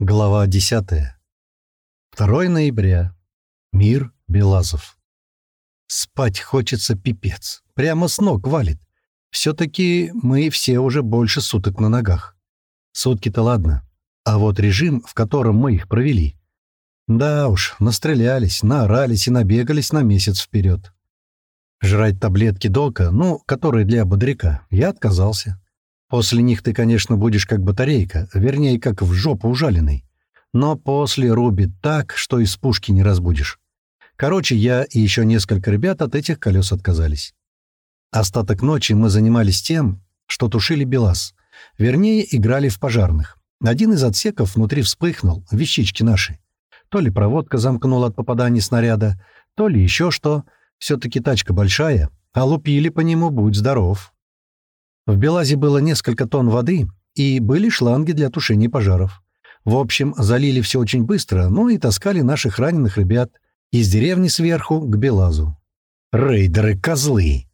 Глава 10. 2 ноября. Мир Белазов. Спать хочется пипец. Прямо с ног валит. Все-таки мы все уже больше суток на ногах. Сутки-то ладно. А вот режим, в котором мы их провели. Да уж, настрелялись, наорались и набегались на месяц вперед. Жрать таблетки Дока, ну, которые для бодряка, я отказался. После них ты, конечно, будешь как батарейка, вернее, как в жопу ужаленный. Но после рубит так, что из пушки не разбудишь. Короче, я и еще несколько ребят от этих колес отказались. Остаток ночи мы занимались тем, что тушили БелАЗ. Вернее, играли в пожарных. Один из отсеков внутри вспыхнул, вещички наши. То ли проводка замкнула от попаданий снаряда, то ли еще что. Все-таки тачка большая, а лупили по нему, будь здоров. В Белазе было несколько тонн воды, и были шланги для тушения пожаров. В общем, залили все очень быстро, ну и таскали наших раненых ребят из деревни сверху к Белазу. «Рейдеры — козлы!»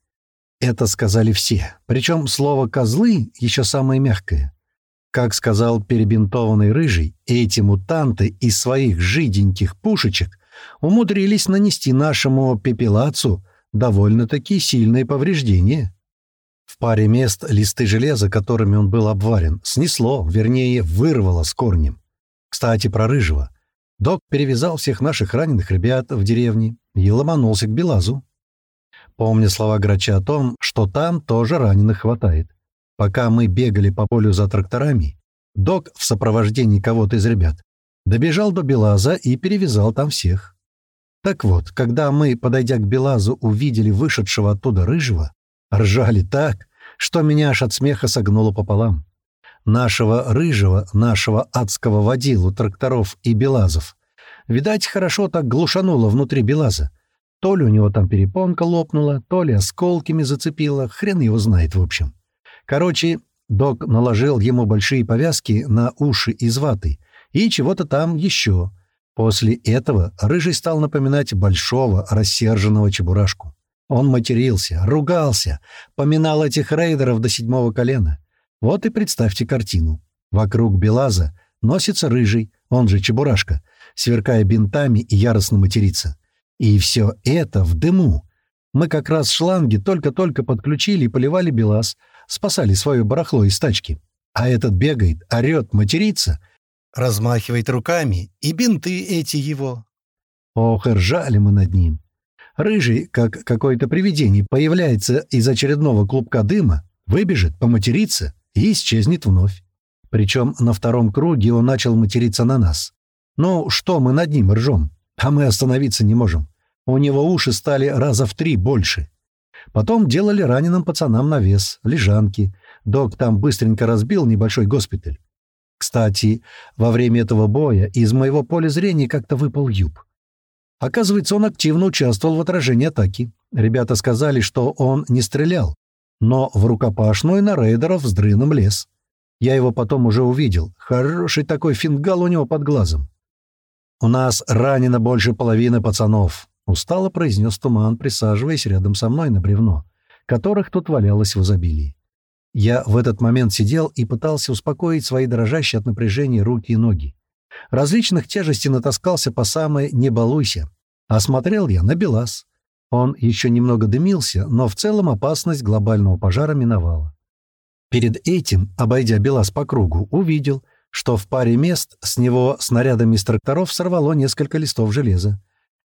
Это сказали все, причем слово «козлы» еще самое мягкое. Как сказал перебинтованный рыжий, эти мутанты из своих жиденьких пушечек умудрились нанести нашему пепелацу довольно-таки сильные повреждения. В паре мест листы железа, которыми он был обварен, снесло, вернее, вырвало с корнем. Кстати, про Рыжего. Док перевязал всех наших раненых ребят в деревне и ломанулся к Белазу. Помня слова Грача о том, что там тоже раненых хватает. Пока мы бегали по полю за тракторами, Док в сопровождении кого-то из ребят добежал до Белаза и перевязал там всех. Так вот, когда мы, подойдя к Белазу, увидели вышедшего оттуда Рыжего, Ржали так, что меня аж от смеха согнуло пополам. Нашего рыжего, нашего адского водилу, тракторов и белазов. Видать, хорошо так глушануло внутри белаза. То ли у него там перепонка лопнула, то ли осколками зацепило, хрен его знает в общем. Короче, док наложил ему большие повязки на уши из ваты и чего-то там еще. После этого рыжий стал напоминать большого рассерженного чебурашку. Он матерился, ругался, поминал этих рейдеров до седьмого колена. Вот и представьте картину. Вокруг Белаза носится рыжий, он же Чебурашка, сверкая бинтами и яростно матерится. И все это в дыму. Мы как раз шланги только-только подключили и поливали Белаз, спасали свое барахло из тачки. А этот бегает, орет, матерится, размахивает руками, и бинты эти его. Ох, ржали мы над ним. Рыжий, как какое-то привидение, появляется из очередного клубка дыма, выбежит, поматерится и исчезнет вновь. Причем на втором круге он начал материться на нас. Ну, что мы над ним ржем? А мы остановиться не можем. У него уши стали раза в три больше. Потом делали раненым пацанам навес, лежанки. Док там быстренько разбил небольшой госпиталь. Кстати, во время этого боя из моего поля зрения как-то выпал юб. Оказывается, он активно участвовал в отражении атаки. Ребята сказали, что он не стрелял, но в рукопашную на рейдеров с дрыном лез. Я его потом уже увидел. Хороший такой фингал у него под глазом. «У нас ранено больше половины пацанов», — устало произнес Туман, присаживаясь рядом со мной на бревно, которых тут валялось в изобилии. Я в этот момент сидел и пытался успокоить свои дрожащие от напряжения руки и ноги. Различных тяжестей натаскался по самой «не балуйся». Осмотрел я на БелАЗ. Он еще немного дымился, но в целом опасность глобального пожара миновала. Перед этим, обойдя БелАЗ по кругу, увидел, что в паре мест с него снарядами из тракторов сорвало несколько листов железа.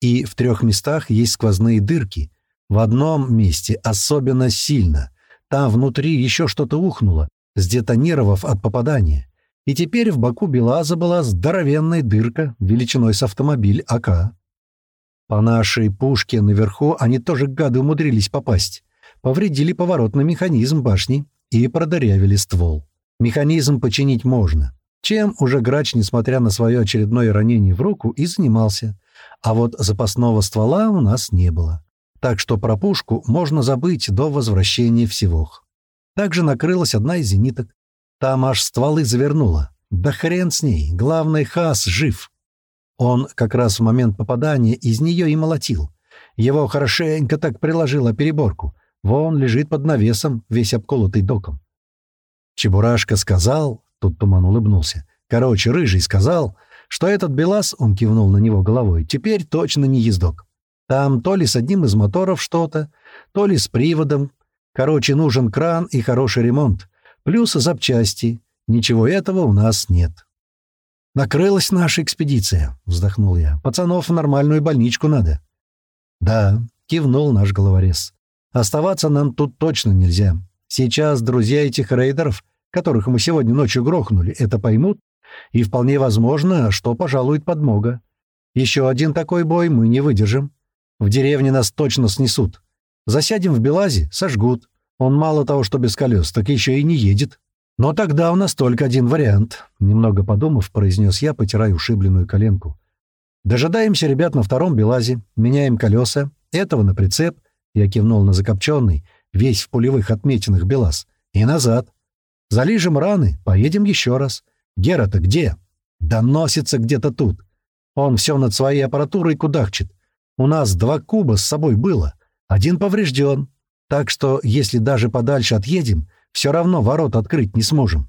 И в трех местах есть сквозные дырки. В одном месте особенно сильно. Там внутри еще что-то ухнуло, сдетонировав от попадания. И теперь в боку Белаза была здоровенная дырка величиной с автомобиль АК. По нашей пушке наверху они тоже гады умудрились попасть. Повредили поворотный механизм башни и продырявили ствол. Механизм починить можно. Чем уже Грач, несмотря на свое очередное ранение в руку, и занимался. А вот запасного ствола у нас не было. Так что про пушку можно забыть до возвращения всевох. Также накрылась одна из зениток, там аж стволы завернуло. Да хрен с ней, главный Хас жив. Он как раз в момент попадания из нее и молотил. Его хорошенько так приложило переборку. Вон лежит под навесом, весь обколотый доком. Чебурашка сказал, тут Туман улыбнулся, Короче, Рыжий сказал, что этот БелАЗ, он кивнул на него головой, теперь точно не ездок. Там то ли с одним из моторов что-то, то ли с приводом. Короче, нужен кран и хороший ремонт. Плюс запчасти. Ничего этого у нас нет. «Накрылась наша экспедиция», — вздохнул я. «Пацанов в нормальную больничку надо». «Да», — кивнул наш головорез. «Оставаться нам тут точно нельзя. Сейчас друзья этих рейдеров, которых мы сегодня ночью грохнули, это поймут, и вполне возможно, что пожалует подмога. Еще один такой бой мы не выдержим. В деревне нас точно снесут. Засядем в Белазе, сожгут. Он мало того, что без колес, так еще и не едет. Но тогда у нас только один вариант, немного подумав, произнес я, потирая ушибленную коленку. Дожидаемся ребят на втором Белазе, меняем колеса, этого на прицеп, я кивнул на закопченный, весь в пулевых отметинах Белаз, и назад. Залижем раны, поедем еще раз. Гера-то где? Доносится где-то тут. Он все над своей аппаратурой кудахчет. У нас два куба с собой было. Один поврежден. Так что, если даже подальше отъедем, все равно ворот открыть не сможем.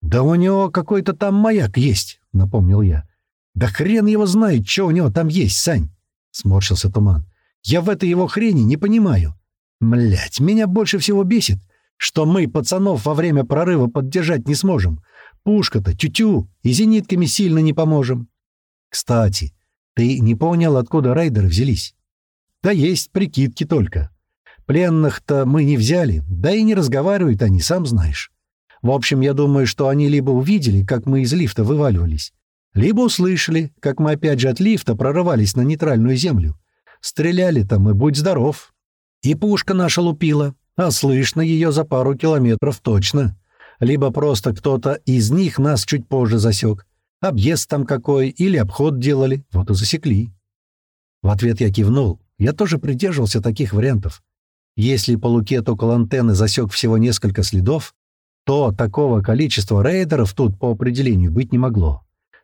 «Да у него какой-то там маяк есть», — напомнил я. «Да хрен его знает, что у него там есть, Сань», — сморщился Туман. «Я в этой его хрени не понимаю. Млять, меня больше всего бесит, что мы пацанов во время прорыва поддержать не сможем. Пушка-то тю-тю, и зенитками сильно не поможем. Кстати, ты не понял, откуда рейдеры взялись? Да есть прикидки только. Пленных-то мы не взяли, да и не разговаривают они, сам знаешь. В общем, я думаю, что они либо увидели, как мы из лифта вываливались, либо услышали, как мы опять же от лифта прорывались на нейтральную землю. Стреляли там, и будь здоров. И пушка наша лупила, а слышно ее за пару километров точно. Либо просто кто-то из них нас чуть позже засек, Объезд там какой или обход делали, вот и засекли. В ответ я кивнул. Я тоже придерживался таких вариантов. Если полукет около антенны засек всего несколько следов, то такого количества рейдеров тут по определению быть не могло.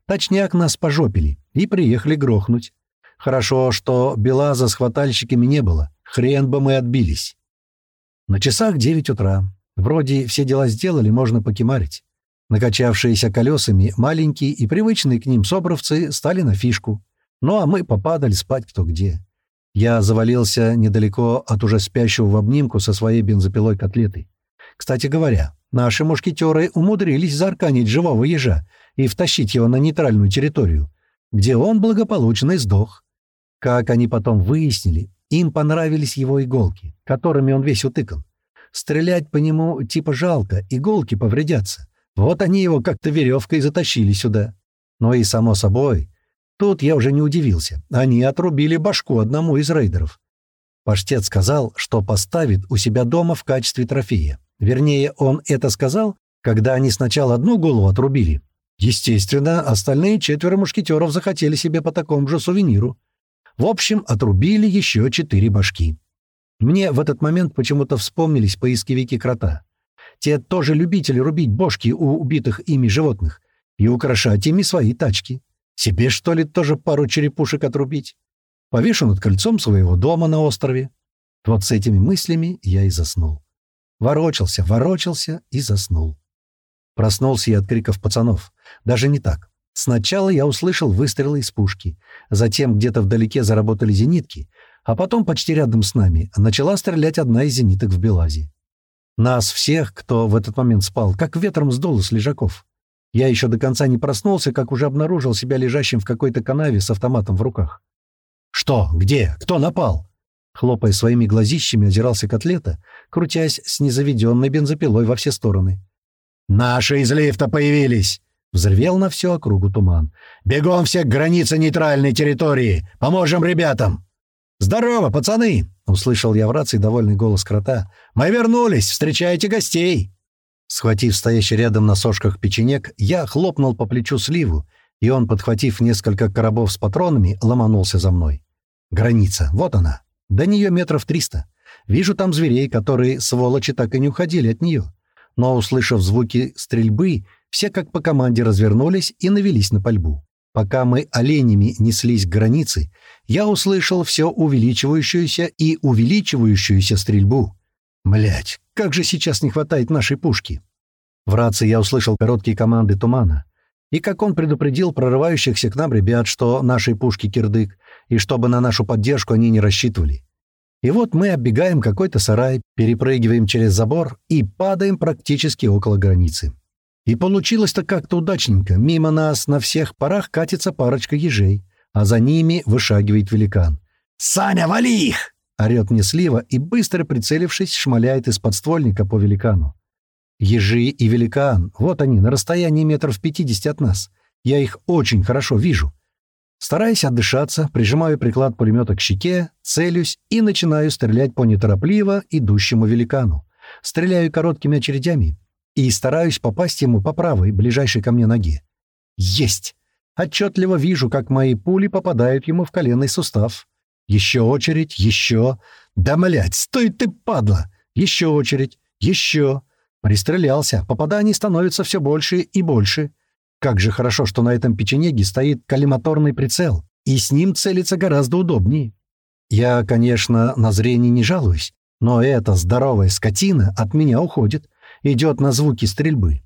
Точняк нас пожопили и приехали грохнуть. Хорошо, что Белаза с хватальщиками не было. Хрен бы мы отбились. На часах девять утра. Вроде все дела сделали, можно покемарить. Накачавшиеся колесами маленькие и привычные к ним собровцы стали на фишку. Ну а мы попадали спать кто где. Я завалился недалеко от уже спящего в обнимку со своей бензопилой котлетой. Кстати говоря, наши мушкетеры умудрились заарканить живого ежа и втащить его на нейтральную территорию, где он благополучно сдох. Как они потом выяснили, им понравились его иголки, которыми он весь утыкан. Стрелять по нему типа жалко, иголки повредятся. Вот они его как-то веревкой затащили сюда. Но и само собой, тут я уже не удивился. Они отрубили башку одному из рейдеров. Паштет сказал, что поставит у себя дома в качестве трофея. Вернее, он это сказал, когда они сначала одну голову отрубили. Естественно, остальные четверо мушкетеров захотели себе по такому же сувениру. В общем, отрубили еще четыре башки. Мне в этот момент почему-то вспомнились поисковики крота. Те тоже любители рубить бошки у убитых ими животных и украшать ими свои тачки. Себе, что ли, тоже пару черепушек отрубить? Повешу над кольцом своего дома на острове. Вот с этими мыслями я и заснул. Ворочался, ворочался и заснул. Проснулся я от криков пацанов. Даже не так. Сначала я услышал выстрелы из пушки, затем где-то вдалеке заработали зенитки, а потом почти рядом с нами начала стрелять одна из зениток в Белазе. Нас всех, кто в этот момент спал, как ветром сдуло с лежаков. Я еще до конца не проснулся, как уже обнаружил себя лежащим в какой-то канаве с автоматом в руках. «Что? Где? Кто напал?» Хлопая своими глазищами, озирался котлета, крутясь с незаведенной бензопилой во все стороны. «Наши из лифта появились!» Взревел на всю округу туман. «Бегом все к границе нейтральной территории! Поможем ребятам!» «Здорово, пацаны!» — услышал я в рации довольный голос крота. «Мы вернулись! Встречайте гостей!» Схватив стоящий рядом на сошках печенек, я хлопнул по плечу сливу, и он, подхватив несколько коробов с патронами, ломанулся за мной. Граница, вот она. До нее метров триста. Вижу там зверей, которые, сволочи, так и не уходили от нее. Но, услышав звуки стрельбы, все как по команде развернулись и навелись на пальбу. Пока мы оленями неслись к границе, я услышал все увеличивающуюся и увеличивающуюся стрельбу. Млять, как же сейчас не хватает нашей пушки. В рации я услышал короткие команды тумана. И как он предупредил прорывающихся к нам ребят, что нашей пушки кирдык, и чтобы на нашу поддержку они не рассчитывали. И вот мы оббегаем какой-то сарай, перепрыгиваем через забор и падаем практически около границы. И получилось-то как-то удачненько. Мимо нас на всех парах катится парочка ежей, а за ними вышагивает великан. «Саня, вали их!» — орёт мне слива и, быстро прицелившись, шмаляет из подствольника по великану. Ежи и великан, вот они, на расстоянии метров пятьдесят от нас. Я их очень хорошо вижу. Стараясь отдышаться, прижимаю приклад пулемета к щеке, целюсь и начинаю стрелять по неторопливо идущему великану. Стреляю короткими очередями и стараюсь попасть ему по правой, ближайшей ко мне ноге. Есть! Отчетливо вижу, как мои пули попадают ему в коленный сустав. Еще очередь, еще. Да, млять, стой ты, падла! Еще очередь, еще. Пристрелялся. Попаданий становится все больше и больше. Как же хорошо, что на этом печенеге стоит коллиматорный прицел, и с ним целиться гораздо удобнее. Я, конечно, на зрение не жалуюсь, но эта здоровая скотина от меня уходит, идет на звуки стрельбы.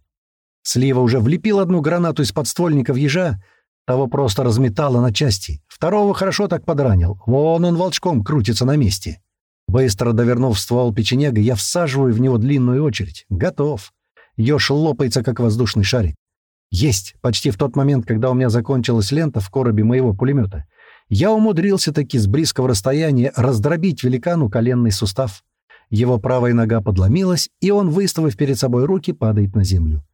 Слива уже влепил одну гранату из подствольника в ежа, того просто разметало на части. Второго хорошо так подранил. Вон он волчком крутится на месте. Быстро довернув ствол печенега, я всаживаю в него длинную очередь. Готов. Ёж лопается, как воздушный шарик. Есть. Почти в тот момент, когда у меня закончилась лента в коробе моего пулемета, я умудрился таки с близкого расстояния раздробить великану коленный сустав. Его правая нога подломилась, и он, выставив перед собой руки, падает на землю.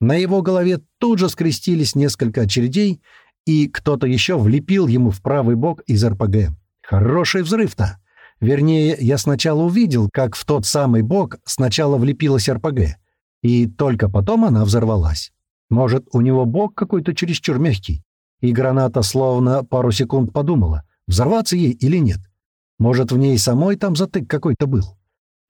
На его голове тут же скрестились несколько очередей, и кто-то еще влепил ему в правый бок из РПГ. Хороший взрыв-то! Вернее, я сначала увидел, как в тот самый бок сначала влепилась РПГ, и только потом она взорвалась. Может, у него бок какой-то чересчур мягкий, и граната словно пару секунд подумала, взорваться ей или нет. Может, в ней самой там затык какой-то был.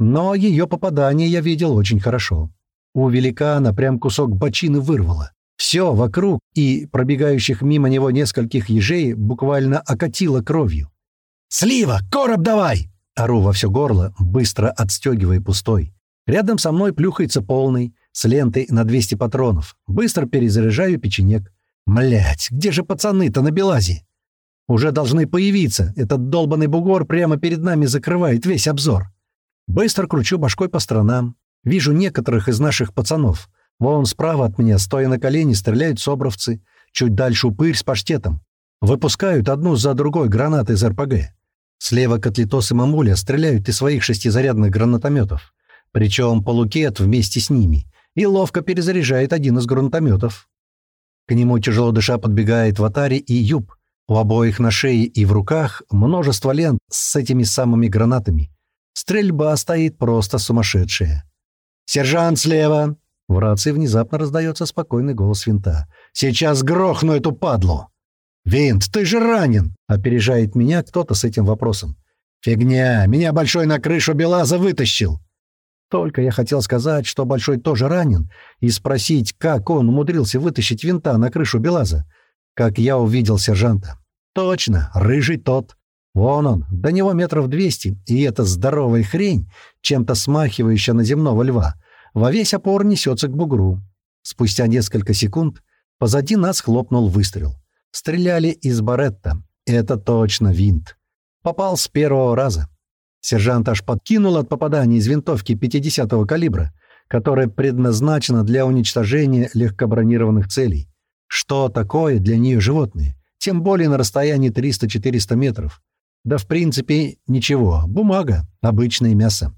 Но ее попадание я видел очень хорошо. У великана прям кусок бочины вырвало. Все вокруг и пробегающих мимо него нескольких ежей буквально окатило кровью. «Слива! Короб давай!» Ору во все горло, быстро отстегивая пустой. Рядом со мной плюхается полный, с лентой на 200 патронов. Быстро перезаряжаю печенек. Млять, где же пацаны-то на Белазе? Уже должны появиться. Этот долбанный бугор прямо перед нами закрывает весь обзор. Быстро кручу башкой по сторонам. Вижу некоторых из наших пацанов. Вон справа от меня, стоя на колени, стреляют собровцы. Чуть дальше упырь с паштетом. Выпускают одну за другой гранаты из РПГ. Слева Котлетос и Мамуля стреляют из своих шестизарядных гранатометов. Причем Полукет вместе с ними. И ловко перезаряжает один из гранатометов. К нему тяжело дыша подбегает Ватари и Юб. У обоих на шее и в руках множество лент с этими самыми гранатами. Стрельба стоит просто сумасшедшая. «Сержант слева!» В рации внезапно раздается спокойный голос винта. «Сейчас грохну эту падлу!» «Винт, ты же ранен!» — опережает меня кто-то с этим вопросом. «Фигня! Меня Большой на крышу Белаза вытащил!» Только я хотел сказать, что Большой тоже ранен, и спросить, как он умудрился вытащить винта на крышу Белаза, как я увидел сержанта. Точно, рыжий тот. Вон он, до него метров двести, и эта здоровая хрень, чем-то смахивающая на земного льва, во весь опор несется к бугру. Спустя несколько секунд позади нас хлопнул выстрел. Стреляли из баретта. Это точно винт. Попал с первого раза. Сержант аж подкинул от попадания из винтовки 50-го калибра, которая предназначена для уничтожения легкобронированных целей. Что такое для нее животные? Тем более на расстоянии 300-400 метров. Да в принципе ничего, бумага, обычное мясо.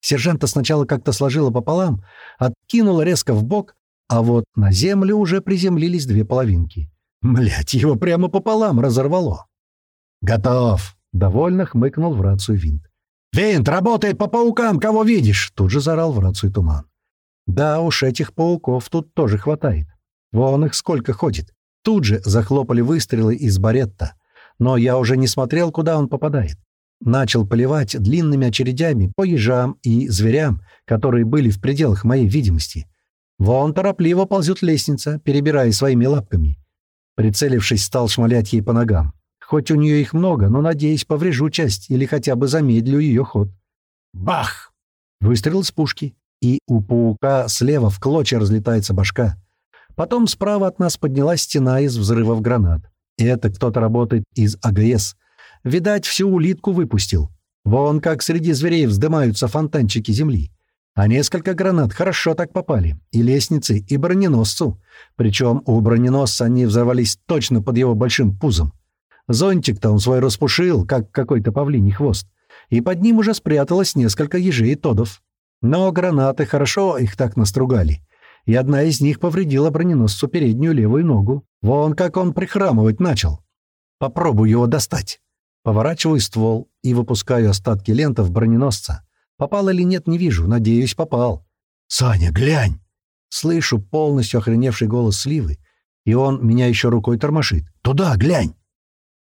Сержанта сначала как-то сложила пополам, откинула резко в бок, а вот на землю уже приземлились две половинки. Блять, его прямо пополам разорвало. «Готов!» — довольно хмыкнул в рацию винт. «Винт, работает по паукам, кого видишь!» — тут же заорал в рацию туман. «Да уж, этих пауков тут тоже хватает. Вон их сколько ходит. Тут же захлопали выстрелы из баретта. Но я уже не смотрел, куда он попадает. Начал поливать длинными очередями по ежам и зверям, которые были в пределах моей видимости. Вон торопливо ползет лестница, перебирая своими лапками. Прицелившись, стал шмалять ей по ногам. Хоть у нее их много, но, надеюсь, поврежу часть или хотя бы замедлю ее ход. Бах! Выстрел с пушки, и у паука слева в клочья разлетается башка. Потом справа от нас поднялась стена из взрывов гранат. Это кто-то работает из АГС. Видать, всю улитку выпустил. Вон как среди зверей вздымаются фонтанчики земли. А несколько гранат хорошо так попали. И лестнице, и броненосцу. Причем у броненосца они взорвались точно под его большим пузом. Зонтик-то он свой распушил, как какой-то павлиний хвост. И под ним уже спряталось несколько ежей и тодов. Но гранаты хорошо их так настругали. И одна из них повредила броненосцу переднюю левую ногу. Вон как он прихрамывать начал. Попробую его достать. Поворачиваю ствол и выпускаю остатки лентов броненосца. Попал или нет, не вижу. Надеюсь, попал. «Саня, глянь!» Слышу полностью охреневший голос Сливы, и он меня еще рукой тормошит. «Туда, глянь!»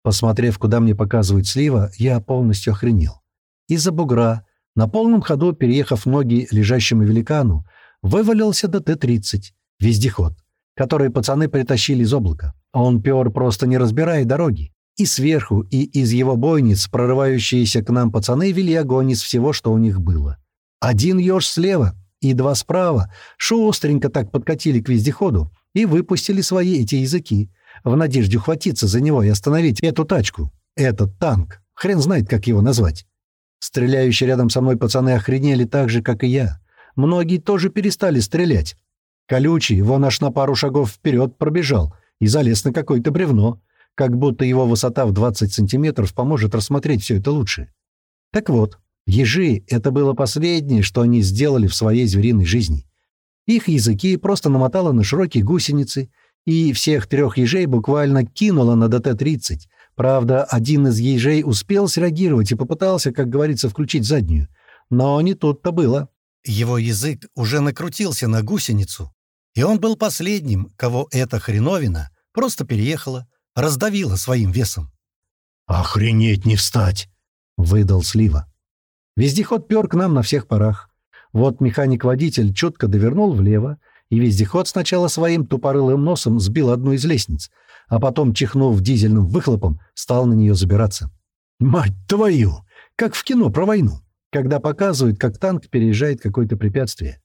Посмотрев, куда мне показывает Слива, я полностью охренел. Из-за бугра, на полном ходу, переехав ноги лежащему великану, вывалился ДТ-30, вездеход, который пацаны притащили из облака. Он пер, просто не разбирая дороги. И сверху, и из его бойниц прорывающиеся к нам пацаны вели огонь из всего, что у них было. Один еж слева и два справа шустренько так подкатили к вездеходу и выпустили свои эти языки, в надежде ухватиться за него и остановить эту тачку, этот танк. Хрен знает, как его назвать. Стреляющие рядом со мной пацаны охренели так же, как и я. Многие тоже перестали стрелять. Колючий, вон аж на пару шагов вперед пробежал и залез на какое-то бревно как будто его высота в 20 сантиметров поможет рассмотреть все это лучше. Так вот, ежи — это было последнее, что они сделали в своей звериной жизни. Их языки просто намотало на широкие гусеницы, и всех трех ежей буквально кинуло на ДТ-30. Правда, один из ежей успел среагировать и попытался, как говорится, включить заднюю. Но не тут-то было. Его язык уже накрутился на гусеницу, и он был последним, кого эта хреновина просто переехала, раздавило своим весом. «Охренеть не встать!» — выдал Слива. Вездеход пер к нам на всех парах. Вот механик-водитель чутко довернул влево, и вездеход сначала своим тупорылым носом сбил одну из лестниц, а потом, чихнув дизельным выхлопом, стал на нее забираться. «Мать твою! Как в кино про войну, когда показывают, как танк переезжает какое-то препятствие.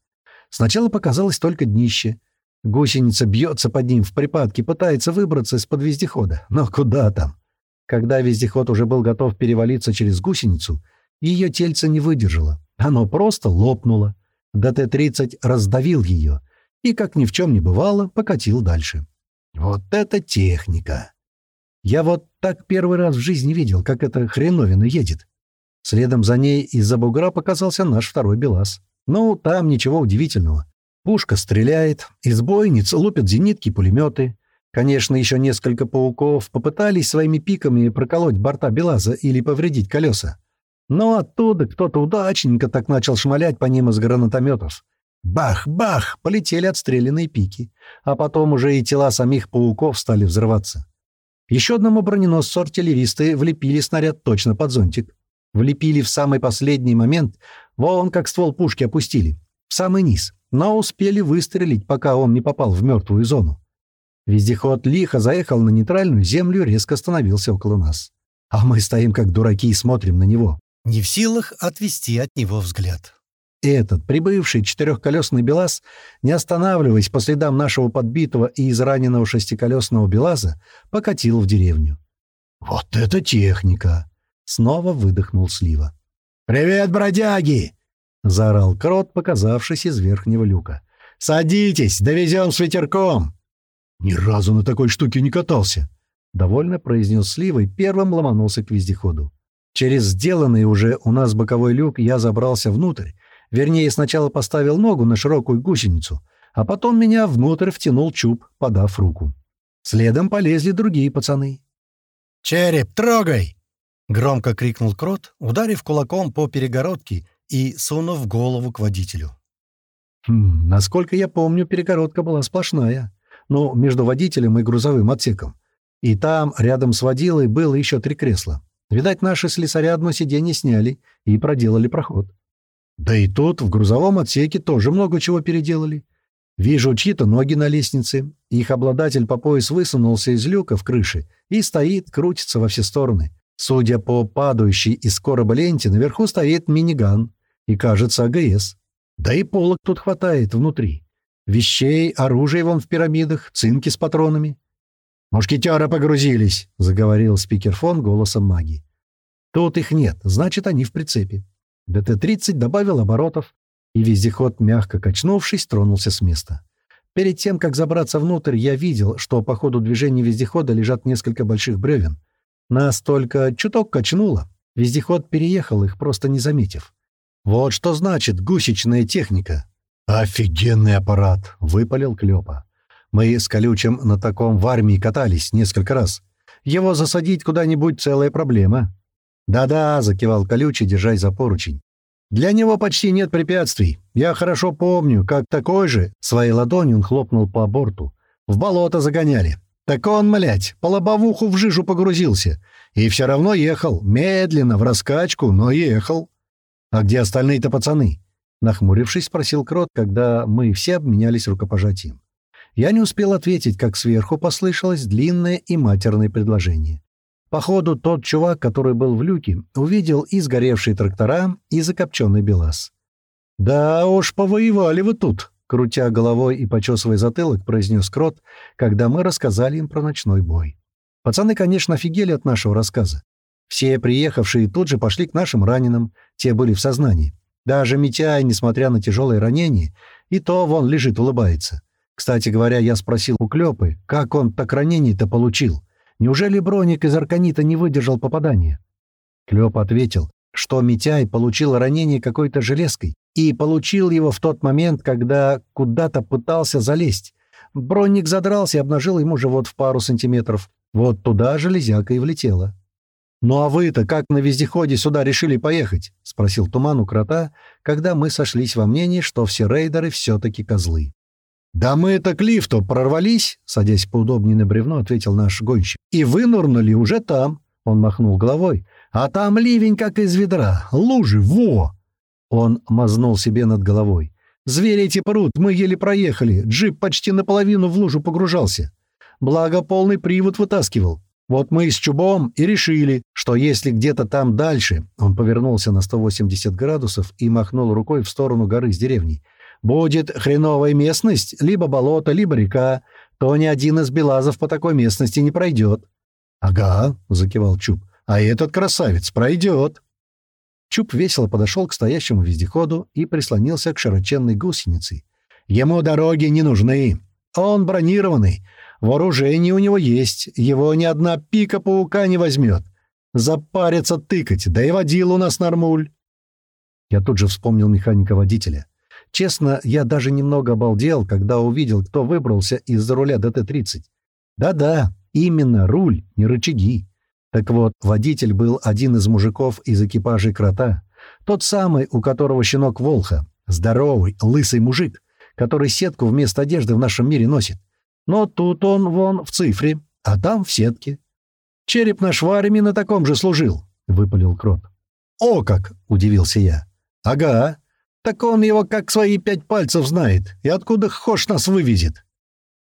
Сначала показалось только днище, Гусеница бьется под ним в припадке, пытается выбраться из-под вездехода. Но куда там? Когда вездеход уже был готов перевалиться через гусеницу, ее тельце не выдержало. Оно просто лопнуло. ДТ-30 раздавил ее и, как ни в чем не бывало, покатил дальше. Вот это техника! Я вот так первый раз в жизни видел, как эта хреновина едет. Следом за ней из-за бугра показался наш второй БелАЗ. Ну, там ничего удивительного. Пушка стреляет, из бойниц лупят зенитки пулеметы. Конечно, еще несколько пауков попытались своими пиками проколоть борта Белаза или повредить колеса. Но оттуда кто-то удачненько так начал шмалять по ним из гранатометов. Бах-бах! Полетели отстрелянные пики. А потом уже и тела самих пауков стали взрываться. Еще одному броненосцу артиллеристы влепили снаряд точно под зонтик. Влепили в самый последний момент, вон как ствол пушки опустили, в самый низ но успели выстрелить, пока он не попал в мертвую зону. Вездеход лихо заехал на нейтральную землю и резко остановился около нас. А мы стоим как дураки и смотрим на него. Не в силах отвести от него взгляд. Этот, прибывший четырехколесный БелАЗ, не останавливаясь по следам нашего подбитого и израненного шестиколесного БелАЗа, покатил в деревню. «Вот это техника!» — снова выдохнул Слива. «Привет, бродяги!» — заорал крот, показавшись из верхнего люка. «Садитесь, довезем с ветерком!» «Ни разу на такой штуке не катался!» — довольно произнес Слива и первым ломанулся к вездеходу. Через сделанный уже у нас боковой люк я забрался внутрь. Вернее, сначала поставил ногу на широкую гусеницу, а потом меня внутрь втянул чуб, подав руку. Следом полезли другие пацаны. «Череп, трогай!» — громко крикнул крот, ударив кулаком по перегородке и сунув голову к водителю. Хм, насколько я помню, перегородка была сплошная. Ну, между водителем и грузовым отсеком. И там, рядом с водилой, было еще три кресла. Видать, наши слесаря одно сиденье сняли и проделали проход. Да и тут, в грузовом отсеке, тоже много чего переделали. Вижу чьи-то ноги на лестнице. Их обладатель по пояс высунулся из люка в крыше и стоит, крутится во все стороны. Судя по падающей из короба ленте, наверху стоит миниган и, кажется, АГС. Да и полок тут хватает внутри. Вещей, оружия вон в пирамидах, цинки с патронами. «Мушкетеры погрузились», — заговорил спикерфон голосом маги. «Тут их нет, значит, они в прицепе». ДТ-30 добавил оборотов, и вездеход, мягко качнувшись, тронулся с места. Перед тем, как забраться внутрь, я видел, что по ходу движения вездехода лежат несколько больших бревен. Нас только чуток качнуло. Вездеход переехал их, просто не заметив. Вот что значит гусечная техника. «Офигенный аппарат!» — выпалил Клёпа. «Мы с Колючим на таком в армии катались несколько раз. Его засадить куда-нибудь — целая проблема». «Да-да», — закивал Колючий, держась за поручень. Для него почти нет препятствий. Я хорошо помню, как такой же, своей ладонью он хлопнул по борту. В болото загоняли. Так он, млять, по лобовуху в жижу погрузился. И все равно ехал. Медленно, в раскачку, но ехал. А где остальные-то пацаны? Нахмурившись, спросил Крот, когда мы все обменялись рукопожатием. Я не успел ответить, как сверху послышалось длинное и матерное предложение. Походу, тот чувак, который был в люке, увидел и сгоревшие трактора, и закопченный БелАЗ. «Да уж, повоевали вы тут!» — крутя головой и почесывая затылок, произнес Крот, когда мы рассказали им про ночной бой. Пацаны, конечно, офигели от нашего рассказа. Все приехавшие тут же пошли к нашим раненым, те были в сознании. Даже Митяй, несмотря на тяжелое ранение, и то вон лежит, улыбается. Кстати говоря, я спросил у Клёпы, как он так ранение-то получил. Неужели броник из арканита не выдержал попадания? Клёп ответил, что Митяй получил ранение какой-то железкой и получил его в тот момент, когда куда-то пытался залезть. Броник задрался и обнажил ему живот в пару сантиметров. Вот туда железяка и влетела. «Ну а вы-то как на вездеходе сюда решили поехать?» — спросил Туман у крота, когда мы сошлись во мнении, что все рейдеры все-таки козлы. «Да мы это к лифту прорвались», — садясь поудобнее на бревно, ответил наш гонщик. «И вынурнули уже там», — он махнул головой. «А там ливень, как из ведра. Лужи, во!» Он мазнул себе над головой. «Звери эти прут, мы еле проехали. Джип почти наполовину в лужу погружался. Благо, полный привод вытаскивал. Вот мы с Чубом и решили, что если где-то там дальше...» Он повернулся на 180 градусов и махнул рукой в сторону горы с деревней — Будет хреновая местность, либо болото, либо река, то ни один из белазов по такой местности не пройдет. — Ага, — закивал Чуб, — а этот красавец пройдет. Чуб весело подошел к стоящему вездеходу и прислонился к широченной гусенице. Ему дороги не нужны. Он бронированный. Вооружение у него есть. Его ни одна пика паука не возьмет. Запарится тыкать, да и водил у нас нормуль. Я тут же вспомнил механика-водителя. Честно, я даже немного обалдел, когда увидел, кто выбрался из-за руля ДТ-30. Да-да, именно руль, не рычаги. Так вот, водитель был один из мужиков из экипажей крота. Тот самый, у которого щенок Волха. Здоровый, лысый мужик, который сетку вместо одежды в нашем мире носит. Но тут он вон в цифре, а там в сетке. Череп наш в армии на таком же служил, — выпалил Крот. «О как!» — удивился я. «Ага, так он его как свои пять пальцев знает, и откуда хошь нас вывезет.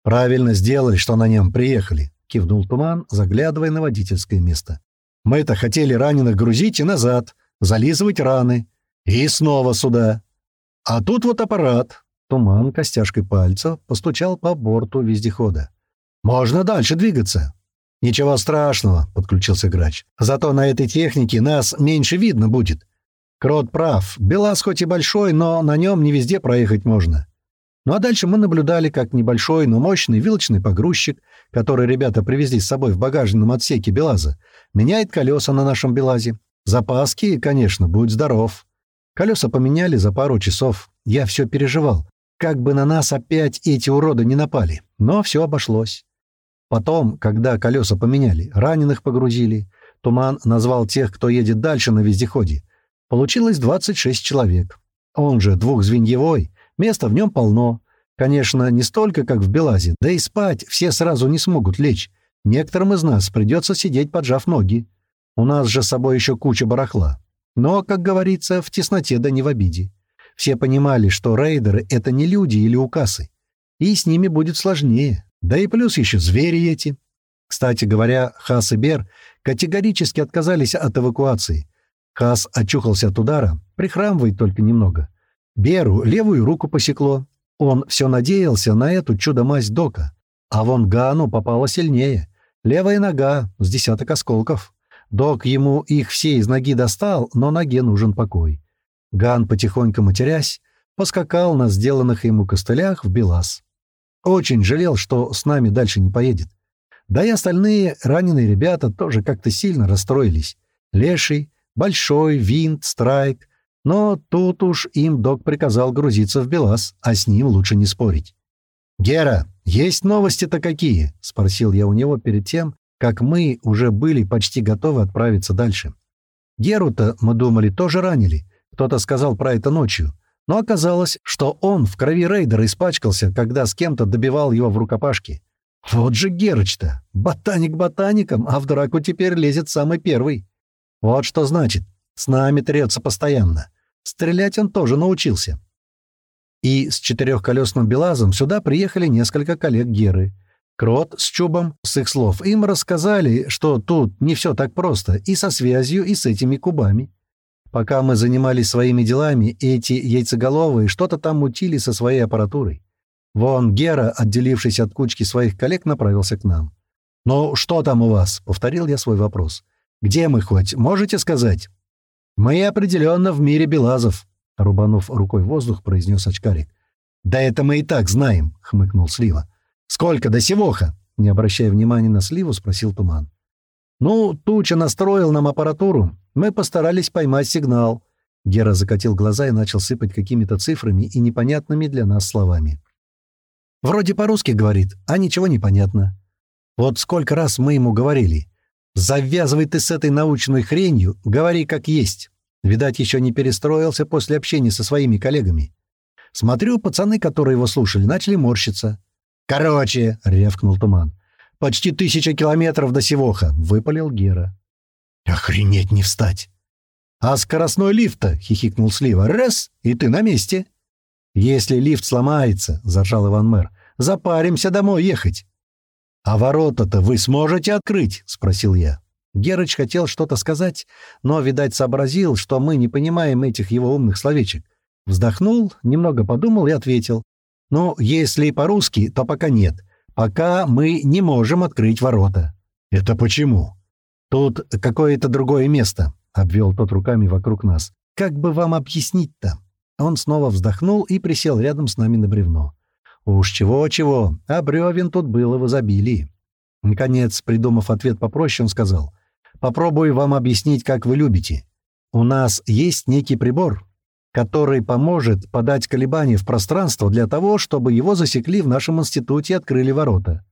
Правильно сделали, что на нем приехали, кивнул Туман, заглядывая на водительское место. Мы-то хотели раненых грузить и назад, зализывать раны. И снова сюда. А тут вот аппарат. Туман костяшкой пальца постучал по борту вездехода. «Можно дальше двигаться». «Ничего страшного», — подключился грач. «Зато на этой технике нас меньше видно будет. Крот прав. Белас хоть и большой, но на нем не везде проехать можно. Ну а дальше мы наблюдали, как небольшой, но мощный вилочный погрузчик, который ребята привезли с собой в багажном отсеке Белаза, меняет колеса на нашем Белазе. Запаски, конечно, будь здоров. Колеса поменяли за пару часов. Я все переживал. Как бы на нас опять эти уроды не напали. Но все обошлось. Потом, когда колеса поменяли, раненых погрузили. Туман назвал тех, кто едет дальше на вездеходе. Получилось 26 человек. Он же двухзвеньевой, места в нем полно. Конечно, не столько, как в Белазе, да и спать все сразу не смогут лечь. Некоторым из нас придется сидеть, поджав ноги. У нас же с собой еще куча барахла. Но, как говорится, в тесноте да не в обиде. Все понимали, что рейдеры — это не люди или укасы. И с ними будет сложнее. Да и плюс еще звери эти. Кстати говоря, Хас и Бер категорически отказались от эвакуации. Хас очухался от удара, прихрамывает только немного. Беру левую руку посекло. Он все надеялся на эту чудо-мазь Дока. А вон Гану попало сильнее. Левая нога с десяток осколков. Док ему их все из ноги достал, но ноге нужен покой. Ган, потихоньку матерясь, поскакал на сделанных ему костылях в Белас. Очень жалел, что с нами дальше не поедет. Да и остальные раненые ребята тоже как-то сильно расстроились. Леший, Большой, Винт, Страйк. Но тут уж им док приказал грузиться в Белас, а с ним лучше не спорить. «Гера, есть новости-то какие?» — спросил я у него перед тем, как мы уже были почти готовы отправиться дальше. Геру-то, мы думали, тоже ранили. Кто-то сказал про это ночью. Но оказалось, что он в крови рейдера испачкался, когда с кем-то добивал его в рукопашке. Вот же Герыч-то! Ботаник ботаником, а в драку теперь лезет самый первый. Вот что значит. С нами трется постоянно. Стрелять он тоже научился. И с четырехколесным Белазом сюда приехали несколько коллег Геры. Крот с Чубом, с их слов, им рассказали, что тут не все так просто и со связью, и с этими кубами. Пока мы занимались своими делами, эти яйцеголовые что-то там мутили со своей аппаратурой. Вон Гера, отделившись от кучки своих коллег, направился к нам. «Ну, что там у вас?» — повторил я свой вопрос. «Где мы хоть? Можете сказать?» «Мы определенно в мире Белазов», — рубанув рукой воздух, произнес очкарик. «Да это мы и так знаем», — хмыкнул Слива. «Сколько до севоха?» — не обращая внимания на Сливу, спросил Туман. «Ну, Туча настроил нам аппаратуру. Мы постарались поймать сигнал». Гера закатил глаза и начал сыпать какими-то цифрами и непонятными для нас словами. «Вроде по-русски говорит, а ничего не понятно. Вот сколько раз мы ему говорили. Завязывай ты с этой научной хренью, говори как есть. Видать, еще не перестроился после общения со своими коллегами. Смотрю, пацаны, которые его слушали, начали морщиться. «Короче», — рявкнул Туман, Почти тысяча километров до Севоха», — выпалил Гера. «Охренеть не встать!» «А скоростной лифт-то?» — хихикнул Слива. «Раз, и ты на месте!» «Если лифт сломается», — заржал Иван Мэр, — «запаримся домой ехать». «А ворота-то вы сможете открыть?» — спросил я. Герыч хотел что-то сказать, но, видать, сообразил, что мы не понимаем этих его умных словечек. Вздохнул, немного подумал и ответил. «Ну, если по-русски, то пока нет. Пока мы не можем открыть ворота». «Это почему?» «Тут какое-то другое место», — обвел тот руками вокруг нас. «Как бы вам объяснить-то?» Он снова вздохнул и присел рядом с нами на бревно. «Уж чего-чего, а бревен тут было в изобилии». Наконец, придумав ответ попроще, он сказал, «Попробую вам объяснить, как вы любите. У нас есть некий прибор, который поможет подать колебания в пространство для того, чтобы его засекли в нашем институте и открыли ворота.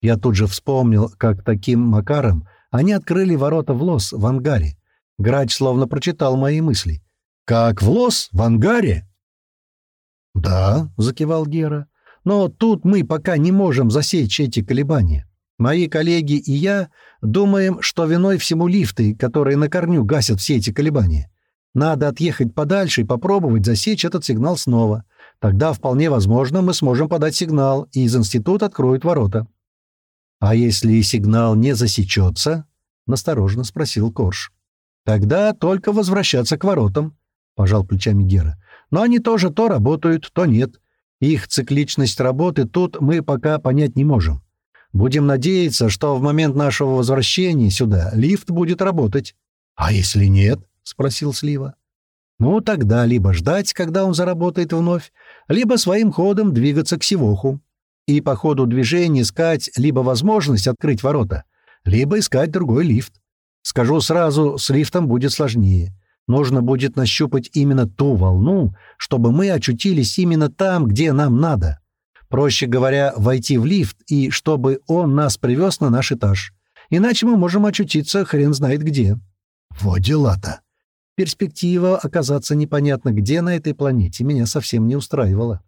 Я тут же вспомнил, как таким макаром они открыли ворота в лос в ангаре. Грач словно прочитал мои мысли. «Как в лос? В ангаре?» «Да», — закивал Гера, — «но тут мы пока не можем засечь эти колебания. Мои коллеги и я думаем, что виной всему лифты, которые на корню гасят все эти колебания. Надо отъехать подальше и попробовать засечь этот сигнал снова. Тогда вполне возможно мы сможем подать сигнал, и из института откроют ворота». «А если сигнал не засечется?» — настороженно спросил Корж. «Тогда только возвращаться к воротам», — пожал плечами Гера. «Но они тоже то работают, то нет. Их цикличность работы тут мы пока понять не можем. Будем надеяться, что в момент нашего возвращения сюда лифт будет работать. А если нет?» — спросил Слива. «Ну, тогда либо ждать, когда он заработает вновь, либо своим ходом двигаться к Сивоху. И по ходу движения искать либо возможность открыть ворота, либо искать другой лифт. Скажу сразу, с лифтом будет сложнее. Нужно будет нащупать именно ту волну, чтобы мы очутились именно там, где нам надо. Проще говоря, войти в лифт и чтобы он нас привез на наш этаж. Иначе мы можем очутиться хрен знает где. Вот дела-то. Перспектива оказаться непонятно где на этой планете меня совсем не устраивала.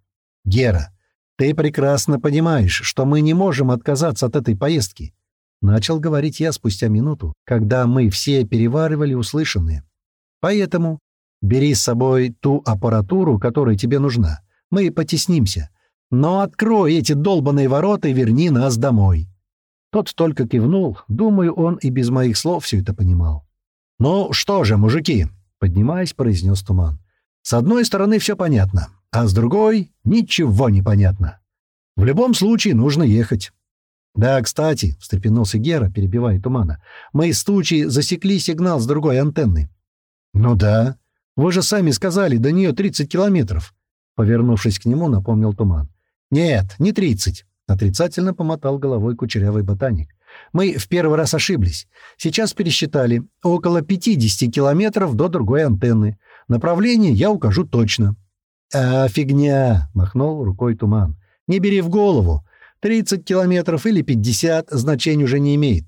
«Гера, ты прекрасно понимаешь, что мы не можем отказаться от этой поездки», — начал говорить я спустя минуту, когда мы все переваривали услышанное. «Поэтому бери с собой ту аппаратуру, которая тебе нужна. Мы потеснимся. Но открой эти долбаные ворота и верни нас домой». Тот только кивнул, думаю, он и без моих слов все это понимал. «Ну что же, мужики, Поднимаясь, произнес Туман. «С одной стороны, все понятно. а с другой — ничего не понятно. В любом случае нужно ехать. «Да, кстати», — встрепенулся Гера, перебивая тумана, — «мы с тучи засекли сигнал с другой антенны». «Ну да. Вы же сами сказали, до нее 30 километров». Повернувшись к нему, напомнил туман. «Нет, не 30», — отрицательно помотал головой кучерявый ботаник. «Мы в первый раз ошиблись. Сейчас пересчитали. Около 50 километров до другой антенны. Направление я укажу точно». «А, фигня!» — махнул рукой туман. «Не бери в голову. 30 километров или 50 значения уже не имеет.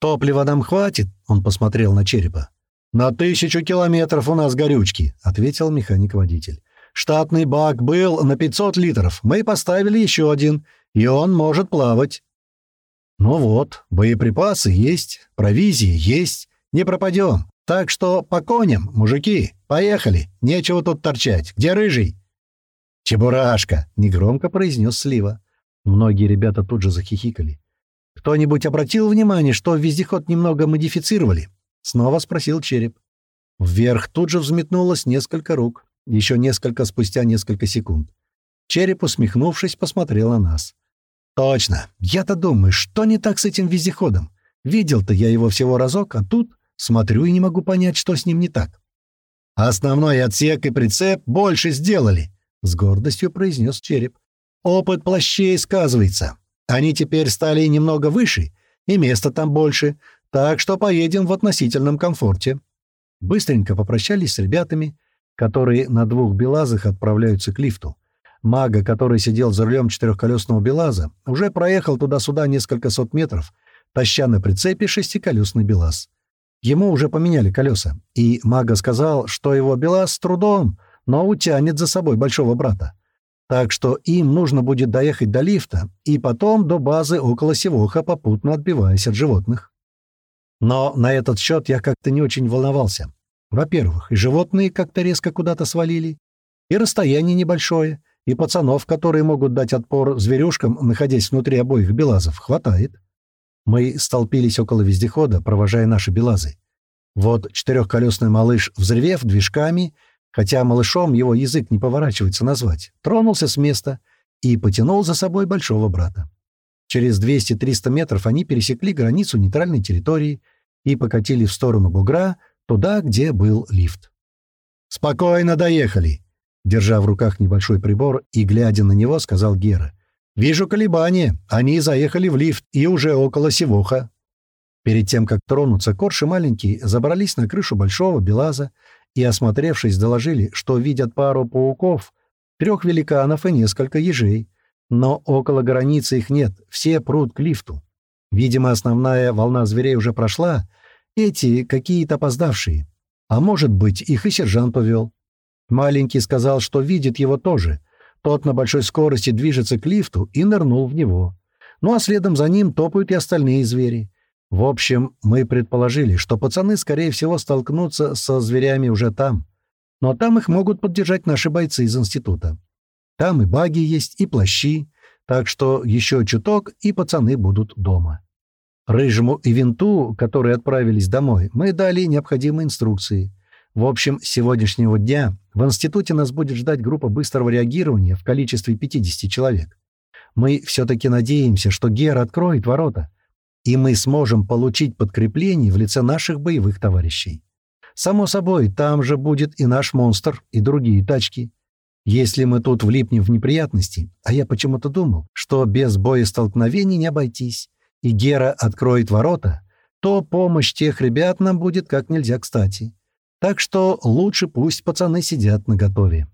Топлива нам хватит?» — он посмотрел на черепа. «На тысячу километров у нас горючки», — ответил механик-водитель. «Штатный бак был на 500 литров. Мы поставили еще один, и он может плавать». «Ну вот, боеприпасы есть, провизия есть, не пропадем. Так что по коням, мужики, поехали, нечего тут торчать. Где рыжий?» «Чебурашка!» — негромко произнес Слива. Многие ребята тут же захихикали. «Кто-нибудь обратил внимание, что вездеход немного модифицировали?» — снова спросил Череп. Вверх тут же взметнулось несколько рук, еще несколько спустя несколько секунд. Череп, усмехнувшись, посмотрел на нас. «Точно! Я-то думаю, что не так с этим вездеходом? Видел-то я его всего разок, а тут смотрю и не могу понять, что с ним не так». «Основной отсек и прицеп больше сделали», — с гордостью произнес Череп. Опыт плащей сказывается. Они теперь стали немного выше, и места там больше, так что поедем в относительном комфорте». Быстренько попрощались с ребятами, которые на двух белазах отправляются к лифту. Мага, который сидел за рулем четырехколесного белаза, уже проехал туда-сюда несколько сот метров, таща на прицепе шестиколесный белаз. Ему уже поменяли колеса, и мага сказал, что его белаз с трудом, но утянет за собой большого брата. Так что им нужно будет доехать до лифта и потом до базы около Севоха, попутно отбиваясь от животных. Но на этот счет я как-то не очень волновался. Во-первых, и животные как-то резко куда-то свалили, и расстояние небольшое, и пацанов, которые могут дать отпор зверюшкам, находясь внутри обоих белазов, хватает. Мы столпились около вездехода, провожая наши белазы. Вот четырехколесный малыш, взревев движками, хотя малышом его язык не поворачивается назвать, тронулся с места и потянул за собой большого брата. Через 200-300 метров они пересекли границу нейтральной территории и покатили в сторону бугра, туда, где был лифт. «Спокойно доехали!» Держа в руках небольшой прибор и глядя на него, сказал Гера. «Вижу колебания. Они заехали в лифт и уже около Севоха». Перед тем, как тронуться, Корши маленькие забрались на крышу большого белаза и, осмотревшись, доложили, что видят пару пауков, трех великанов и несколько ежей. Но около границы их нет, все прут к лифту. Видимо, основная волна зверей уже прошла, эти какие-то опоздавшие. А может быть, их и сержант увел. Маленький сказал, что видит его тоже. Тот на большой скорости движется к лифту и нырнул в него. Ну а следом за ним топают и остальные звери. В общем, мы предположили, что пацаны, скорее всего, столкнутся со зверями уже там. Но там их могут поддержать наши бойцы из института. Там и баги есть, и плащи, так что еще чуток, и пацаны будут дома. Рыжему и Винту, которые отправились домой, мы дали необходимые инструкции. В общем, с сегодняшнего дня в институте нас будет ждать группа быстрого реагирования в количестве 50 человек. Мы все-таки надеемся, что Гера откроет ворота, и мы сможем получить подкрепление в лице наших боевых товарищей. Само собой, там же будет и наш монстр, и другие тачки. Если мы тут влипнем в неприятности, а я почему-то думал, что без боестолкновений не обойтись, и Гера откроет ворота, то помощь тех ребят нам будет как нельзя кстати. Так что лучше пусть пацаны сидят наготове.